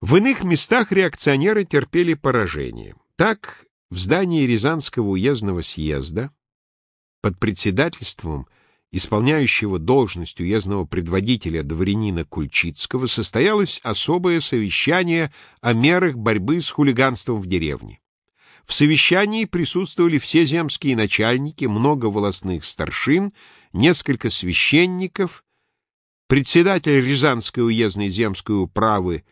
В иных местах реакционеры терпели поражение. Так, в здании Рязанского уездного съезда под председательством исполняющего должность уездного предводителя дворянина Кульчицкого состоялось особое совещание о мерах борьбы с хулиганством в деревне. В совещании присутствовали все земские начальники, много волостных старшин, несколько священников, председатель Рязанской уездной земской управы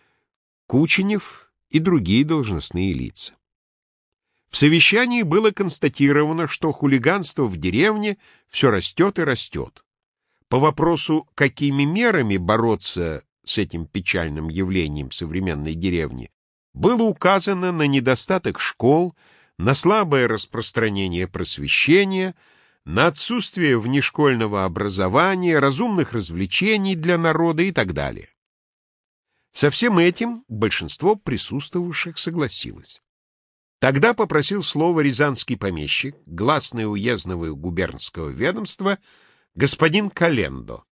Кученев и другие должностные лица. В совещании было констатировано, что хулиганство в деревне все растет и растет. По вопросу, какими мерами бороться с этим печальным явлением современной деревни, было указано на недостаток школ, на слабое распространение просвещения, на отсутствие внешкольного образования, разумных развлечений для народа и так далее. Со всем этим большинство присутствовавших согласилось. Тогда попросил слово рязанский помещик, гласный уездного и губернского ведомства, господин Календо.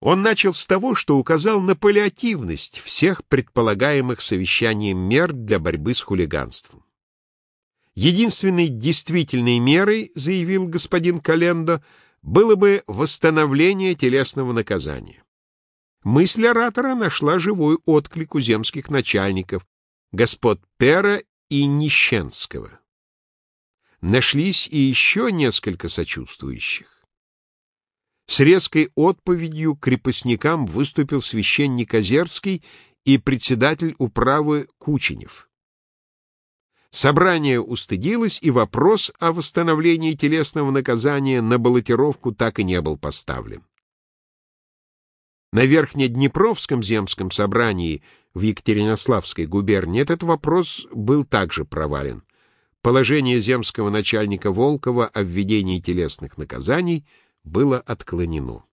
Он начал с того, что указал на паллиативность всех предполагаемых совещанием мер для борьбы с хулиганством. Единственной действительной мерой, заявил господин Календо, было бы восстановление телесного наказания. Мысль оратора нашла живой отклик у земских начальников, господ Пера и Нищенского. Нашлись и еще несколько сочувствующих. С резкой отповедью крепостникам выступил священник Озерский и председатель управы Кученев. Собрание устыдилось, и вопрос о восстановлении телесного наказания на баллотировку так и не был поставлен. На Верхнеднепровском земском собрании в Екатеринославской губернии этот вопрос был также провален. Положение земского начальника Волкова о введении телесных наказаний было отклонено.